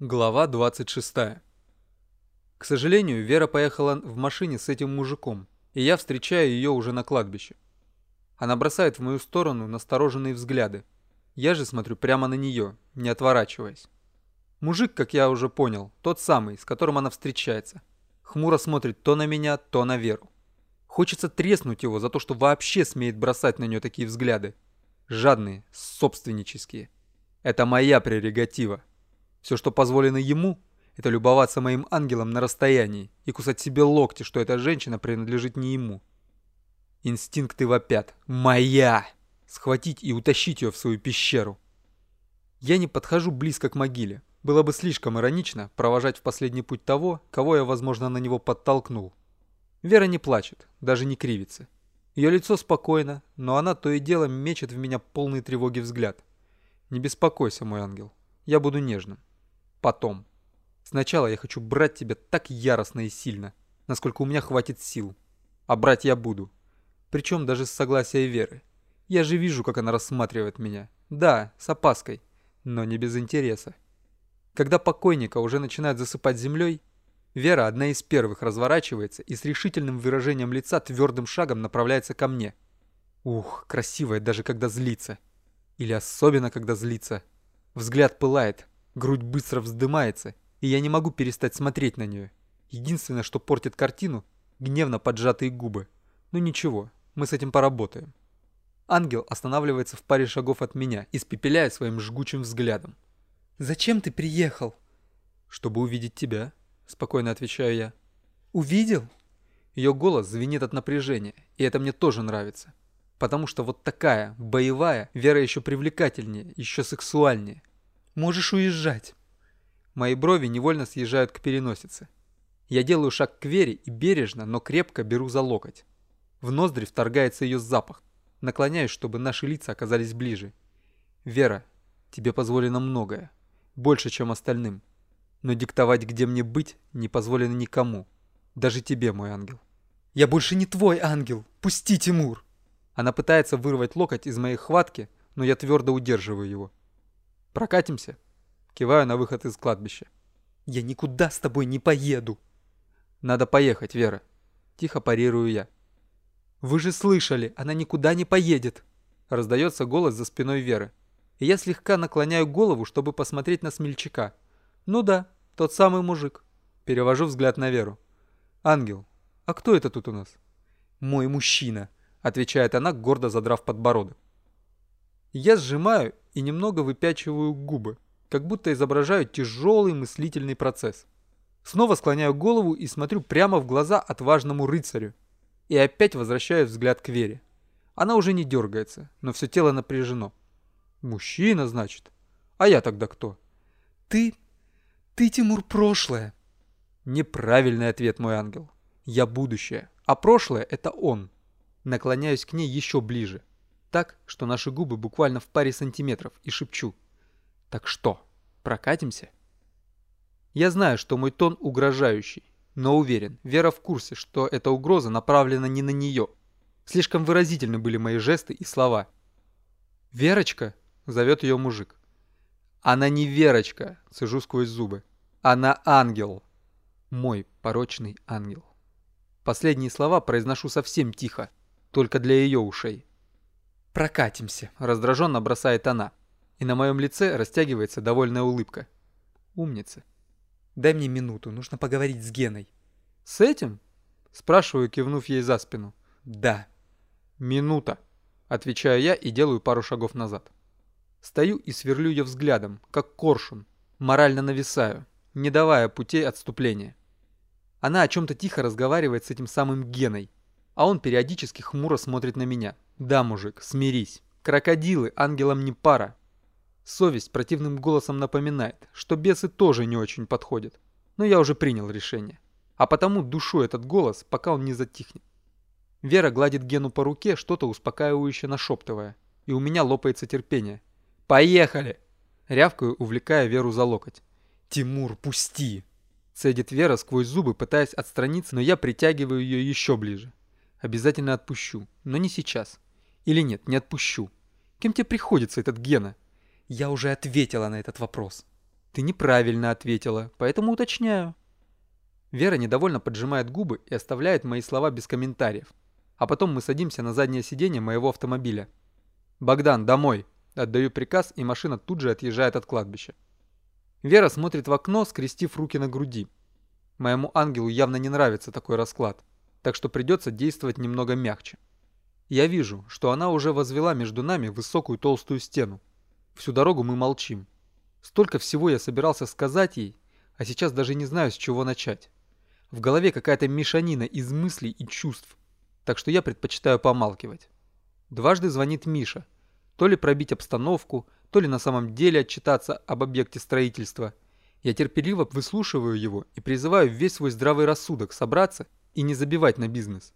Глава 26. К сожалению, Вера поехала в машине с этим мужиком, и я встречаю ее уже на кладбище. Она бросает в мою сторону настороженные взгляды. Я же смотрю прямо на нее, не отворачиваясь. Мужик, как я уже понял, тот самый, с которым она встречается. Хмуро смотрит то на меня, то на Веру. Хочется треснуть его за то, что вообще смеет бросать на нее такие взгляды. Жадные, собственнические. Это моя прерогатива. Все, что позволено ему, это любоваться моим ангелом на расстоянии и кусать себе локти, что эта женщина принадлежит не ему. Инстинкты вопят. Моя! Схватить и утащить ее в свою пещеру. Я не подхожу близко к могиле. Было бы слишком иронично провожать в последний путь того, кого я, возможно, на него подтолкнул. Вера не плачет, даже не кривится. Ее лицо спокойно, но она то и дело мечет в меня полный тревоги взгляд. Не беспокойся, мой ангел. Я буду нежным. Потом. Сначала я хочу брать тебя так яростно и сильно, насколько у меня хватит сил. А брать я буду. Причем даже с согласия Веры. Я же вижу, как она рассматривает меня. Да, с опаской, но не без интереса. Когда покойника уже начинают засыпать землей, Вера одна из первых разворачивается и с решительным выражением лица твердым шагом направляется ко мне. Ух, красивая даже когда злится. Или особенно когда злится. Взгляд пылает, Грудь быстро вздымается, и я не могу перестать смотреть на нее. Единственное, что портит картину – гневно поджатые губы. Ну ничего, мы с этим поработаем. Ангел останавливается в паре шагов от меня, испепеляя своим жгучим взглядом. «Зачем ты приехал?» «Чтобы увидеть тебя», – спокойно отвечаю я. «Увидел?» Ее голос звенит от напряжения, и это мне тоже нравится. Потому что вот такая, боевая, Вера еще привлекательнее, еще сексуальнее. Можешь уезжать. Мои брови невольно съезжают к переносице. Я делаю шаг к Вере и бережно, но крепко беру за локоть. В ноздри вторгается ее запах. Наклоняюсь, чтобы наши лица оказались ближе. Вера, тебе позволено многое. Больше, чем остальным. Но диктовать, где мне быть, не позволено никому. Даже тебе, мой ангел. Я больше не твой ангел. Пусти, Тимур. Она пытается вырвать локоть из моей хватки, но я твердо удерживаю его. Прокатимся?» Киваю на выход из кладбища. «Я никуда с тобой не поеду!» «Надо поехать, Вера!» Тихо парирую я. «Вы же слышали, она никуда не поедет!» Раздается голос за спиной Веры. И я слегка наклоняю голову, чтобы посмотреть на смельчака. «Ну да, тот самый мужик». Перевожу взгляд на Веру. «Ангел, а кто это тут у нас?» «Мой мужчина», — отвечает она, гордо задрав подбородок. Я сжимаю и немного выпячиваю губы, как будто изображаю тяжелый мыслительный процесс. Снова склоняю голову и смотрю прямо в глаза отважному рыцарю. И опять возвращаю взгляд к Вере. Она уже не дергается, но все тело напряжено. Мужчина, значит. А я тогда кто? Ты... ты, Тимур, прошлое. Неправильный ответ, мой ангел. Я будущее, а прошлое — это он. Наклоняюсь к ней еще ближе так, что наши губы буквально в паре сантиметров, и шепчу. «Так что, прокатимся?» Я знаю, что мой тон угрожающий, но уверен, Вера в курсе, что эта угроза направлена не на нее. Слишком выразительны были мои жесты и слова. «Верочка!» — зовет ее мужик. «Она не Верочка!» — сижу сквозь зубы. «Она ангел!» Мой порочный ангел. Последние слова произношу совсем тихо, только для ее ушей. «Прокатимся», — раздраженно бросает она. И на моем лице растягивается довольная улыбка. Умница. «Дай мне минуту, нужно поговорить с Геной». «С этим?» — спрашиваю, кивнув ей за спину. «Да». «Минута», — отвечаю я и делаю пару шагов назад. Стою и сверлю ее взглядом, как коршун. Морально нависаю, не давая путей отступления. Она о чем-то тихо разговаривает с этим самым Геной, а он периодически хмуро смотрит на меня. Да, мужик, смирись. Крокодилы ангелам не пара. Совесть противным голосом напоминает, что бесы тоже не очень подходят. Но я уже принял решение. А потому душу этот голос, пока он не затихнет. Вера гладит Гену по руке, что-то успокаивающе нашептывая. И у меня лопается терпение. «Поехали!» Рявкаю, увлекая Веру за локоть. «Тимур, пусти!» Цедит Вера сквозь зубы, пытаясь отстраниться, но я притягиваю ее еще ближе. Обязательно отпущу, но не сейчас. Или нет, не отпущу. Кем тебе приходится этот Гена? Я уже ответила на этот вопрос. Ты неправильно ответила, поэтому уточняю. Вера недовольно поджимает губы и оставляет мои слова без комментариев. А потом мы садимся на заднее сиденье моего автомобиля. «Богдан, домой!» Отдаю приказ, и машина тут же отъезжает от кладбища. Вера смотрит в окно, скрестив руки на груди. Моему ангелу явно не нравится такой расклад, так что придется действовать немного мягче. Я вижу, что она уже возвела между нами высокую толстую стену. Всю дорогу мы молчим. Столько всего я собирался сказать ей, а сейчас даже не знаю, с чего начать. В голове какая-то мешанина из мыслей и чувств, так что я предпочитаю помалкивать. Дважды звонит Миша. То ли пробить обстановку, то ли на самом деле отчитаться об объекте строительства. Я терпеливо выслушиваю его и призываю весь свой здравый рассудок собраться и не забивать на бизнес.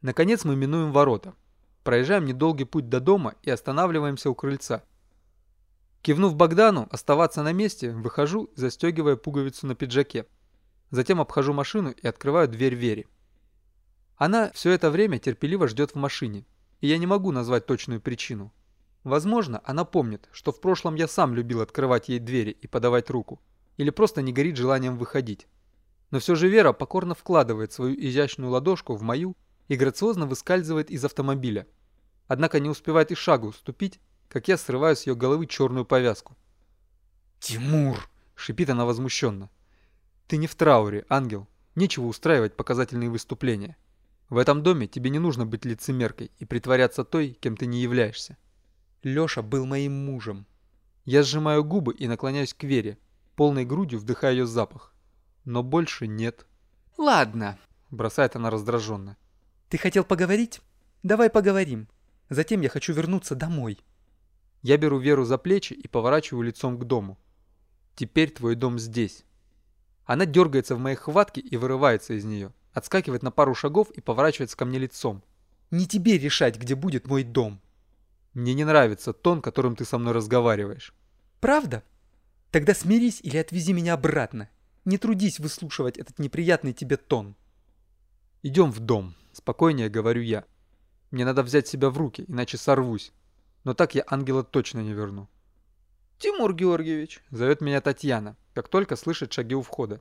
Наконец мы минуем ворота. Проезжаем недолгий путь до дома и останавливаемся у крыльца. Кивнув Богдану оставаться на месте, выхожу, застегивая пуговицу на пиджаке. Затем обхожу машину и открываю дверь Вере. Она все это время терпеливо ждет в машине, и я не могу назвать точную причину. Возможно, она помнит, что в прошлом я сам любил открывать ей двери и подавать руку, или просто не горит желанием выходить. Но все же Вера покорно вкладывает свою изящную ладошку в мою и грациозно выскальзывает из автомобиля. Однако не успевает и шагу ступить, как я срываю с ее головы черную повязку. «Тимур!» – шипит она возмущенно. «Ты не в трауре, ангел. Нечего устраивать показательные выступления. В этом доме тебе не нужно быть лицемеркой и притворяться той, кем ты не являешься. Лёша был моим мужем. Я сжимаю губы и наклоняюсь к Вере, полной грудью вдыхая ее запах. Но больше нет. «Ладно», — бросает она раздраженно. «Ты хотел поговорить? Давай поговорим. Затем я хочу вернуться домой». Я беру Веру за плечи и поворачиваю лицом к дому. «Теперь твой дом здесь». Она дергается в моей хватке и вырывается из нее отскакивает на пару шагов и поворачивается ко мне лицом. «Не тебе решать, где будет мой дом». «Мне не нравится тон, которым ты со мной разговариваешь». «Правда? Тогда смирись или отвези меня обратно. Не трудись выслушивать этот неприятный тебе тон». «Идем в дом», — спокойнее говорю я. «Мне надо взять себя в руки, иначе сорвусь. Но так я ангела точно не верну». «Тимур Георгиевич», — зовет меня Татьяна, как только слышит шаги у входа.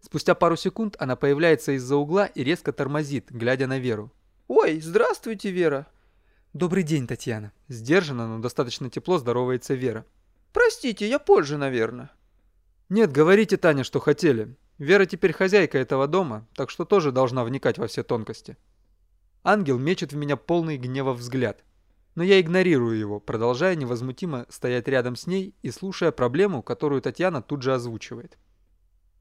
Спустя пару секунд она появляется из-за угла и резко тормозит, глядя на Веру. «Ой, здравствуйте, Вера!» «Добрый день, Татьяна!» Сдержанно, но достаточно тепло здоровается Вера. «Простите, я позже, наверное». «Нет, говорите, Таня, что хотели. Вера теперь хозяйка этого дома, так что тоже должна вникать во все тонкости». Ангел мечет в меня полный гнева взгляд. Но я игнорирую его, продолжая невозмутимо стоять рядом с ней и слушая проблему, которую Татьяна тут же озвучивает.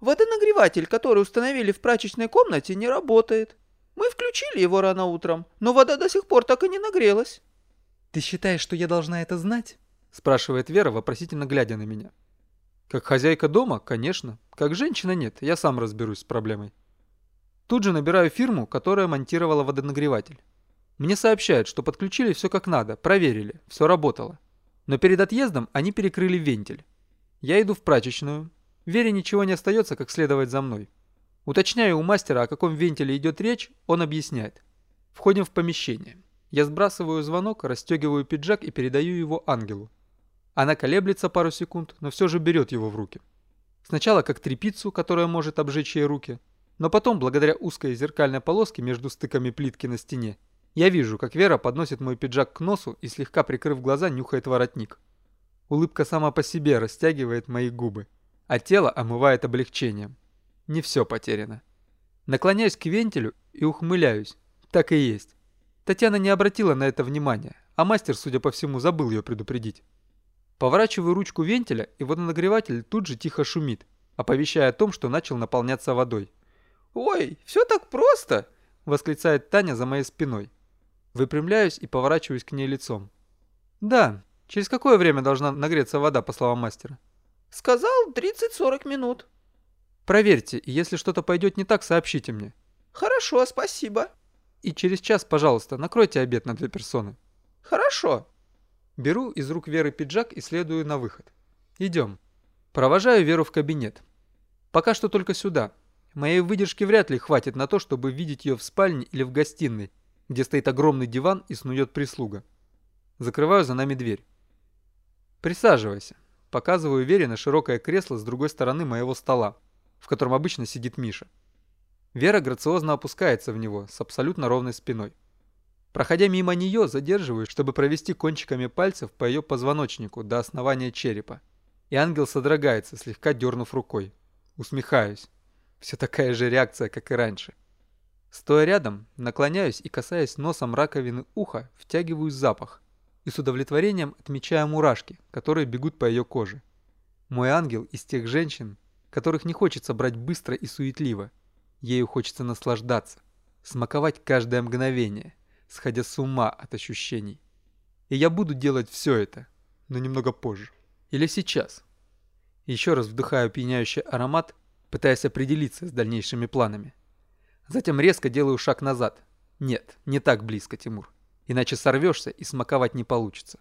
Водонагреватель, который установили в прачечной комнате, не работает. Мы включили его рано утром, но вода до сих пор так и не нагрелась. «Ты считаешь, что я должна это знать?» – спрашивает Вера, вопросительно глядя на меня. «Как хозяйка дома, конечно. Как женщина нет, я сам разберусь с проблемой». Тут же набираю фирму, которая монтировала водонагреватель. Мне сообщают, что подключили все как надо, проверили, все работало. Но перед отъездом они перекрыли вентиль. Я иду в прачечную, Вере ничего не остается, как следовать за мной. Уточняю у мастера, о каком вентиле идет речь, он объясняет. Входим в помещение. Я сбрасываю звонок, расстегиваю пиджак и передаю его ангелу. Она колеблется пару секунд, но все же берет его в руки. Сначала как трепицу, которая может обжечь ей руки, но потом, благодаря узкой зеркальной полоске между стыками плитки на стене, я вижу, как Вера подносит мой пиджак к носу и, слегка прикрыв глаза, нюхает воротник. Улыбка сама по себе растягивает мои губы а тело омывает облегчением. Не все потеряно. Наклоняюсь к вентилю и ухмыляюсь. Так и есть. Татьяна не обратила на это внимания, а мастер, судя по всему, забыл ее предупредить. Поворачиваю ручку вентиля, и водонагреватель тут же тихо шумит, оповещая о том, что начал наполняться водой. «Ой, все так просто!» – восклицает Таня за моей спиной. Выпрямляюсь и поворачиваюсь к ней лицом. «Да, через какое время должна нагреться вода, по словам мастера?» Сказал 30-40 минут. Проверьте, и если что-то пойдет не так, сообщите мне. Хорошо, спасибо. И через час, пожалуйста, накройте обед на две персоны. Хорошо. Беру из рук Веры пиджак и следую на выход. Идем. Провожаю Веру в кабинет. Пока что только сюда. Моей выдержки вряд ли хватит на то, чтобы видеть ее в спальне или в гостиной, где стоит огромный диван и снует прислуга. Закрываю за нами дверь. Присаживайся. показываю Вере на широкое кресло с другой стороны моего стола, в котором обычно сидит Миша. Вера грациозно опускается в него с абсолютно ровной спиной. Проходя мимо нее, задерживаюсь, чтобы провести кончиками пальцев по ее позвоночнику до основания черепа. И ангел содрогается, слегка дернув рукой. Усмехаюсь. Все такая же реакция, как и раньше. Стоя рядом, наклоняюсь и касаясь носом раковины уха, втягиваю запах. И с удовлетворением отмечаю мурашки, которые бегут по ее коже. Мой ангел из тех женщин, которых не хочется брать быстро и суетливо. Ею хочется наслаждаться, смаковать каждое мгновение, сходя с ума от ощущений. И я буду делать все это, но немного позже. Или сейчас. Еще раз вдыхаю пьяняющий аромат, пытаясь определиться с дальнейшими планами. Затем резко делаю шаг назад. Нет, не так близко, Тимур. Иначе сорвешься и смаковать не получится.